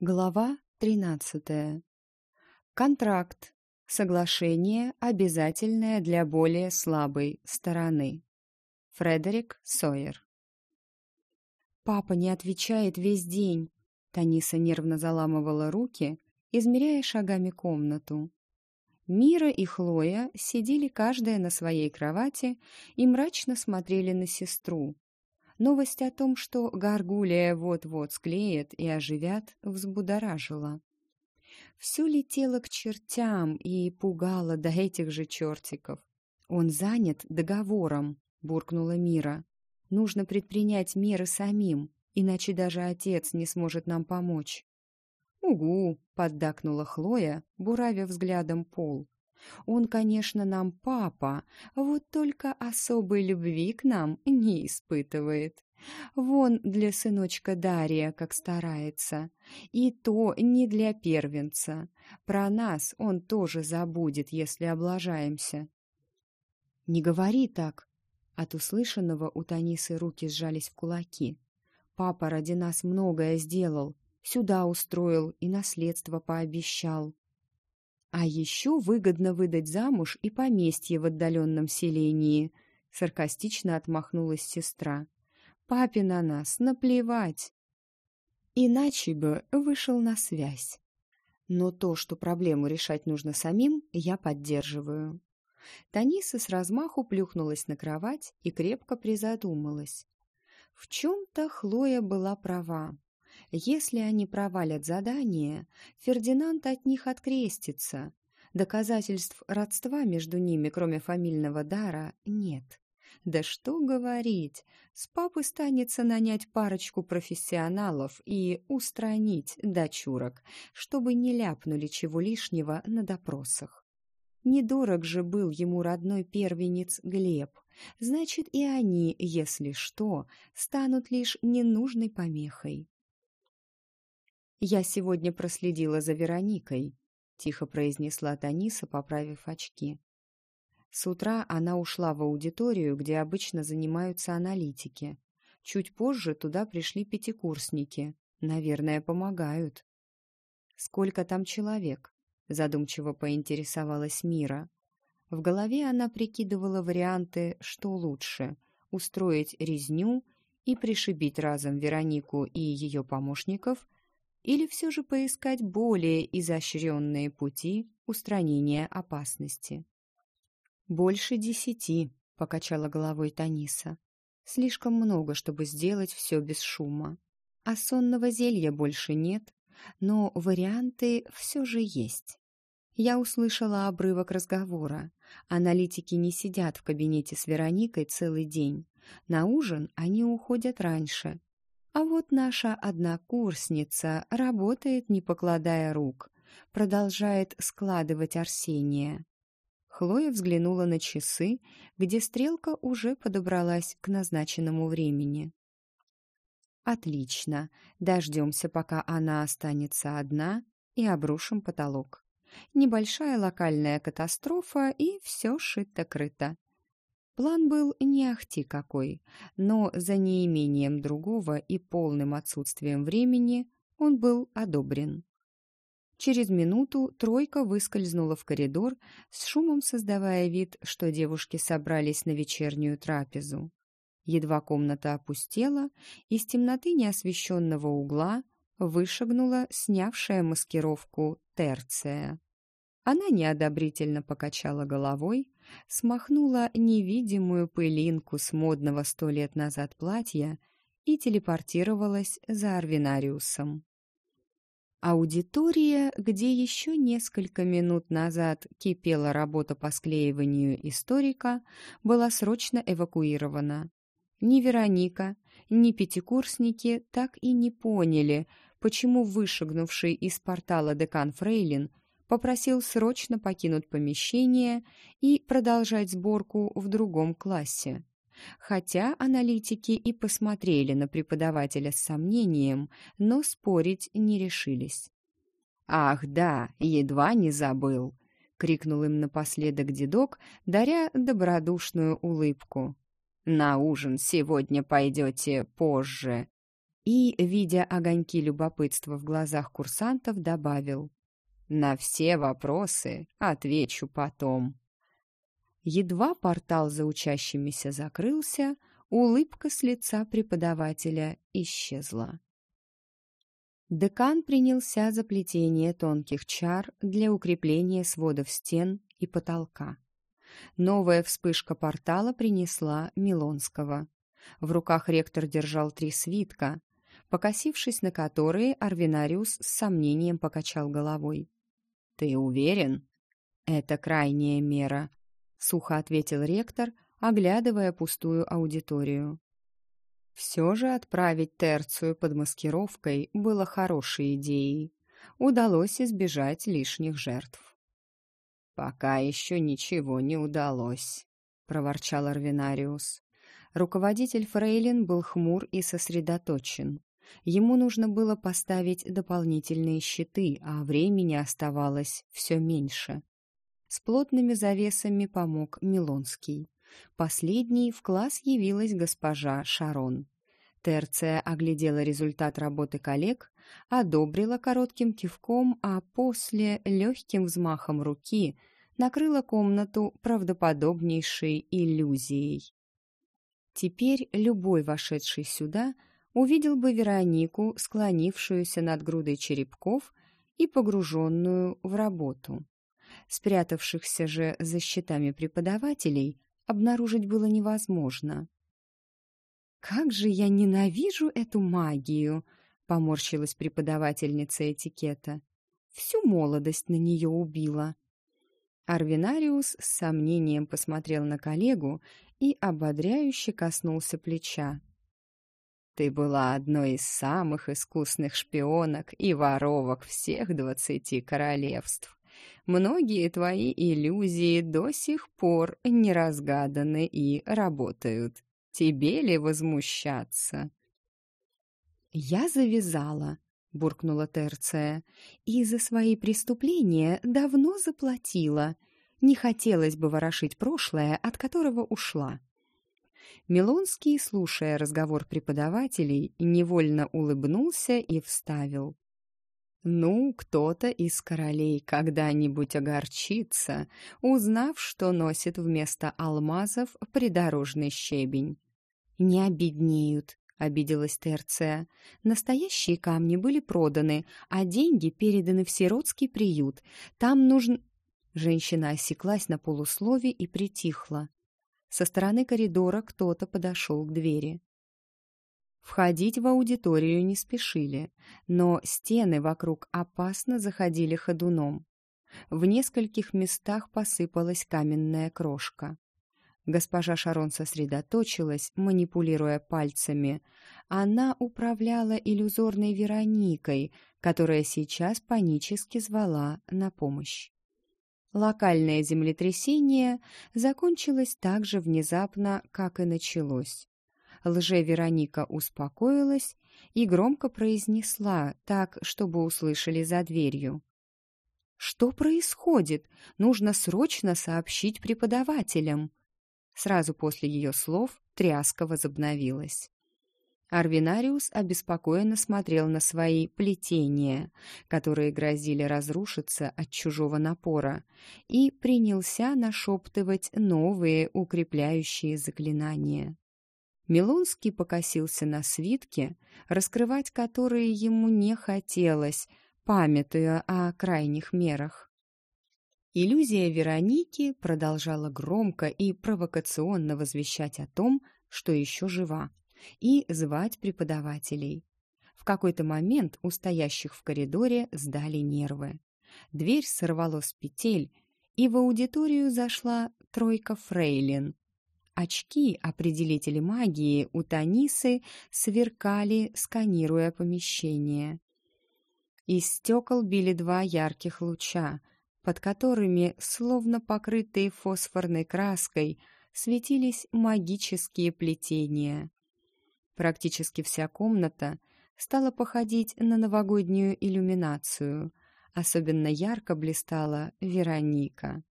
Глава 13. Контракт. Соглашение, обязательное для более слабой стороны. Фредерик Сойер. Папа не отвечает весь день. Таниса нервно заламывала руки, измеряя шагами комнату. Мира и Хлоя сидели каждая на своей кровати и мрачно смотрели на сестру, Новость о том, что горгулия вот-вот склеят и оживят, взбудоражила. Все летело к чертям и пугало до этих же чертиков. «Он занят договором», — буркнула Мира. «Нужно предпринять меры самим, иначе даже отец не сможет нам помочь». «Угу», — поддакнула Хлоя, буравя взглядом пол. Он, конечно, нам папа, вот только особой любви к нам не испытывает. Вон для сыночка Дария как старается. И то не для первенца. Про нас он тоже забудет, если облажаемся. «Не говори так!» От услышанного у Танисы руки сжались в кулаки. «Папа ради нас многое сделал, сюда устроил и наследство пообещал. А еще выгодно выдать замуж и поместье в отдаленном селении, саркастично отмахнулась сестра. Папе на нас наплевать. Иначе бы вышел на связь. Но то, что проблему решать нужно самим, я поддерживаю. Таниса с размаху плюхнулась на кровать и крепко призадумалась. В чем-то Хлоя была права. Если они провалят задание, Фердинанд от них открестится. Доказательств родства между ними, кроме фамильного дара, нет. Да что говорить, с папы станется нанять парочку профессионалов и устранить дочурок, чтобы не ляпнули чего лишнего на допросах. Недорог же был ему родной первенец Глеб, значит и они, если что, станут лишь ненужной помехой. «Я сегодня проследила за Вероникой», — тихо произнесла Таниса, поправив очки. С утра она ушла в аудиторию, где обычно занимаются аналитики. Чуть позже туда пришли пятикурсники. Наверное, помогают. «Сколько там человек?» — задумчиво поинтересовалась Мира. В голове она прикидывала варианты, что лучше — устроить резню и пришибить разом Веронику и ее помощников — или все же поискать более изощренные пути устранения опасности. «Больше десяти», — покачала головой Таниса. «Слишком много, чтобы сделать все без шума. А сонного зелья больше нет, но варианты все же есть». Я услышала обрывок разговора. Аналитики не сидят в кабинете с Вероникой целый день. На ужин они уходят раньше, а вот наша однокурсница работает, не покладая рук, продолжает складывать Арсения. Хлоя взглянула на часы, где стрелка уже подобралась к назначенному времени. «Отлично. Дождемся, пока она останется одна, и обрушим потолок. Небольшая локальная катастрофа, и все шито-крыто. План был не ахти какой, но за неимением другого и полным отсутствием времени он был одобрен. Через минуту тройка выскользнула в коридор, с шумом создавая вид, что девушки собрались на вечернюю трапезу. Едва комната опустела, из темноты неосвещенного угла вышагнула снявшая маскировку Терция. Она неодобрительно покачала головой, смахнула невидимую пылинку с модного сто лет назад платья и телепортировалась за Арвинариусом. Аудитория, где еще несколько минут назад кипела работа по склеиванию историка, была срочно эвакуирована. Ни Вероника, ни пятикурсники так и не поняли, почему вышагнувший из портала декан Фрейлин – попросил срочно покинуть помещение и продолжать сборку в другом классе. Хотя аналитики и посмотрели на преподавателя с сомнением, но спорить не решились. «Ах, да, едва не забыл!» — крикнул им напоследок дедок, даря добродушную улыбку. «На ужин сегодня пойдете позже». и, видя огоньки любопытства в глазах курсантов, добавил «На все вопросы отвечу потом». Едва портал за учащимися закрылся, улыбка с лица преподавателя исчезла. Декан принялся за плетение тонких чар для укрепления сводов стен и потолка. Новая вспышка портала принесла Милонского. В руках ректор держал три свитка, покосившись на которые, Арвинариус с сомнением покачал головой. «Ты уверен?» «Это крайняя мера», — сухо ответил ректор, оглядывая пустую аудиторию. Все же отправить Терцию под маскировкой было хорошей идеей. Удалось избежать лишних жертв. «Пока еще ничего не удалось», — проворчал Арвинариус. Руководитель Фрейлин был хмур и сосредоточен. Ему нужно было поставить дополнительные щиты, а времени оставалось все меньше. С плотными завесами помог Милонский. Последней в класс явилась госпожа Шарон. Терция оглядела результат работы коллег, одобрила коротким кивком, а после легким взмахом руки накрыла комнату правдоподобнейшей иллюзией. Теперь любой вошедший сюда увидел бы Веронику, склонившуюся над грудой черепков и погруженную в работу. Спрятавшихся же за щитами преподавателей обнаружить было невозможно. «Как же я ненавижу эту магию!» — поморщилась преподавательница этикета. «Всю молодость на нее убила». Арвинариус с сомнением посмотрел на коллегу и ободряюще коснулся плеча. «Ты была одной из самых искусных шпионок и воровок всех двадцати королевств. Многие твои иллюзии до сих пор не разгаданы и работают. Тебе ли возмущаться?» «Я завязала», — буркнула Терция, «и за свои преступления давно заплатила. Не хотелось бы ворошить прошлое, от которого ушла». Милонский, слушая разговор преподавателей, невольно улыбнулся и вставил. Ну, кто-то из королей когда-нибудь огорчится, узнав, что носит вместо алмазов придорожный щебень. «Не обеднеют», — обиделась Терция. «Настоящие камни были проданы, а деньги переданы в сиротский приют. Там нужен...» Женщина осеклась на полуслове и притихла. Со стороны коридора кто-то подошел к двери. Входить в аудиторию не спешили, но стены вокруг опасно заходили ходуном. В нескольких местах посыпалась каменная крошка. Госпожа Шарон сосредоточилась, манипулируя пальцами. Она управляла иллюзорной Вероникой, которая сейчас панически звала на помощь. Локальное землетрясение закончилось так же внезапно, как и началось. Лже-Вероника успокоилась и громко произнесла так, чтобы услышали за дверью. «Что происходит? Нужно срочно сообщить преподавателям!» Сразу после ее слов тряска возобновилась. Арвинариус обеспокоенно смотрел на свои плетения, которые грозили разрушиться от чужого напора, и принялся нашептывать новые укрепляющие заклинания. Милонский покосился на свитки, раскрывать которые ему не хотелось, памятуя о крайних мерах. Иллюзия Вероники продолжала громко и провокационно возвещать о том, что еще жива, и звать преподавателей. В какой-то момент у стоящих в коридоре сдали нервы. Дверь сорвало с петель, и в аудиторию зашла тройка фрейлин, Очки определители магии у Танисы сверкали, сканируя помещение. Из стекол били два ярких луча, под которыми, словно покрытые фосфорной краской, светились магические плетения. Практически вся комната стала походить на новогоднюю иллюминацию. Особенно ярко блистала Вероника.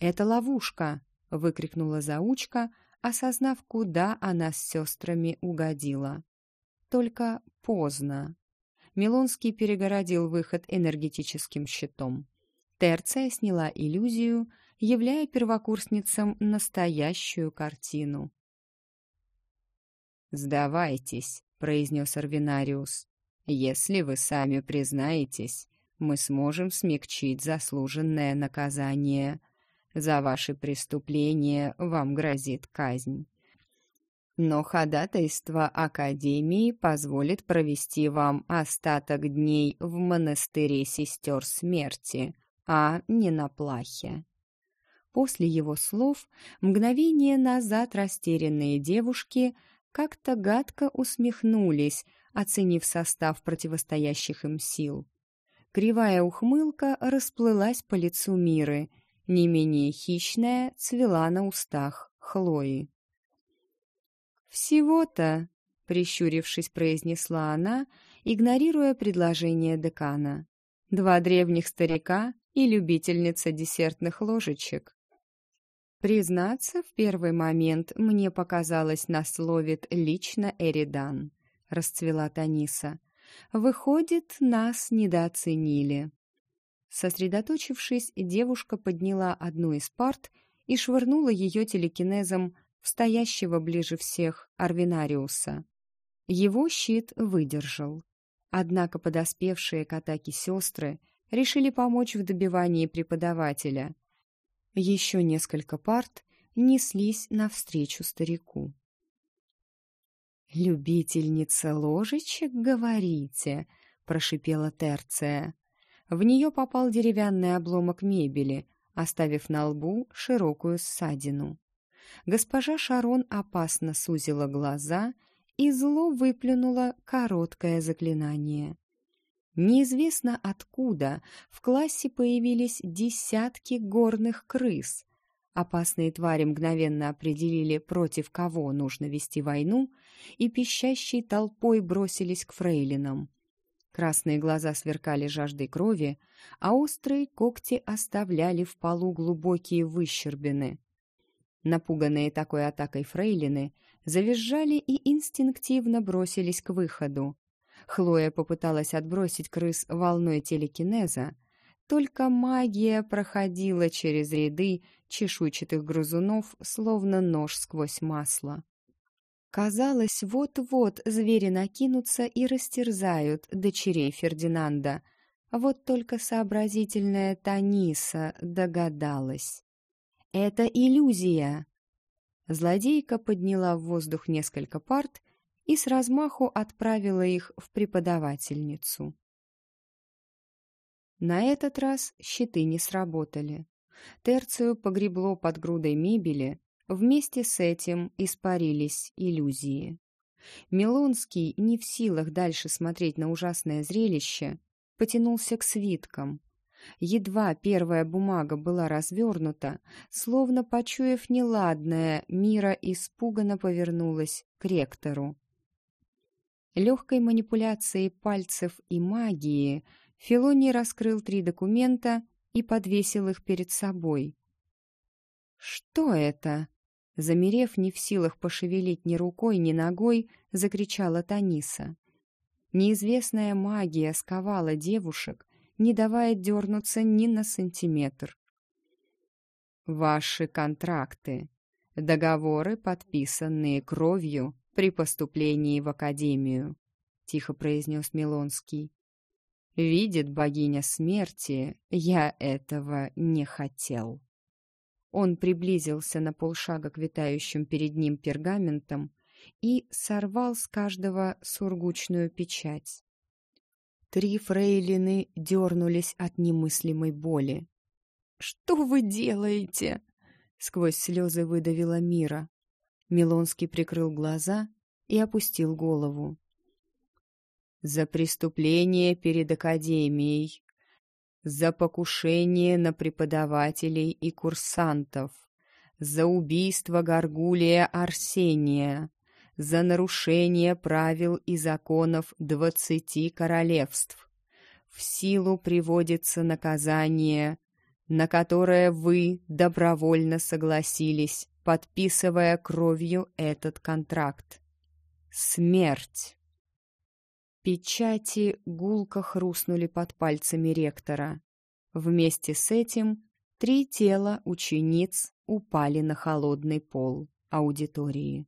«Это ловушка!» — выкрикнула заучка, осознав, куда она с сестрами угодила. Только поздно. Милонский перегородил выход энергетическим щитом. Терция сняла иллюзию, являя первокурсницам настоящую картину. «Сдавайтесь», — произнес Арвинариус. «Если вы сами признаетесь, мы сможем смягчить заслуженное наказание. За ваши преступления вам грозит казнь. Но ходатайство Академии позволит провести вам остаток дней в монастыре сестер смерти, а не на плахе. После его слов мгновение назад растерянные девушки как-то гадко усмехнулись, оценив состав противостоящих им сил. Кривая ухмылка расплылась по лицу Миры, не менее хищная цвела на устах Хлои. «Всего-то», — прищурившись, произнесла она, игнорируя предложение декана. «Два древних старика и любительница десертных ложечек». Признаться, в первый момент мне показалось, насловит лично Эридан, расцвела Таниса. Выходит, нас недооценили. Сосредоточившись, девушка подняла одну из парт и швырнула ее телекинезом в стоящего ближе всех Арвинариуса. Его щит выдержал. Однако подоспевшие к атаке сестры решили помочь в добивании преподавателя. Еще несколько парт неслись навстречу старику. «Любительница ложечек, говорите?» — прошипела Терция. В нее попал деревянный обломок мебели, оставив на лбу широкую ссадину. Госпожа Шарон опасно сузила глаза и зло выплюнула короткое заклинание. Неизвестно откуда в классе появились десятки горных крыс. Опасные твари мгновенно определили, против кого нужно вести войну, и пищащей толпой бросились к фрейлинам. Красные глаза сверкали жаждой крови, а острые когти оставляли в полу глубокие выщербины. Напуганные такой атакой фрейлины завизжали и инстинктивно бросились к выходу. Хлоя попыталась отбросить крыс волной телекинеза, только магия проходила через ряды чешуйчатых грызунов, словно нож сквозь масло. Казалось, вот-вот звери накинутся и растерзают дочерей Фердинанда. Вот только сообразительная Таниса догадалась. «Это иллюзия!» Злодейка подняла в воздух несколько парт и с размаху отправила их в преподавательницу. На этот раз щиты не сработали. Терцию погребло под грудой мебели, Вместе с этим испарились иллюзии. Милонский, не в силах дальше смотреть на ужасное зрелище, потянулся к свиткам. Едва первая бумага была развернута, словно почуяв неладное, Мира испуганно повернулась к ректору. Легкой манипуляцией пальцев и магии Филоний раскрыл три документа и подвесил их перед собой. «Что это?» Замерев, не в силах пошевелить ни рукой, ни ногой, закричала Таниса. Неизвестная магия сковала девушек, не давая дернуться ни на сантиметр. «Ваши контракты. Договоры, подписанные кровью при поступлении в Академию», — тихо произнес Милонский. «Видит богиня смерти, я этого не хотел». Он приблизился на полшага к витающим перед ним пергаментам и сорвал с каждого сургучную печать. Три фрейлины дернулись от немыслимой боли. «Что вы делаете?» — сквозь слезы выдавила Мира. Милонский прикрыл глаза и опустил голову. «За преступление перед Академией за покушение на преподавателей и курсантов, за убийство Гаргулия Арсения, за нарушение правил и законов двадцати королевств. В силу приводится наказание, на которое вы добровольно согласились, подписывая кровью этот контракт. Смерть. Печати гулко хрустнули под пальцами ректора. Вместе с этим три тела учениц упали на холодный пол аудитории.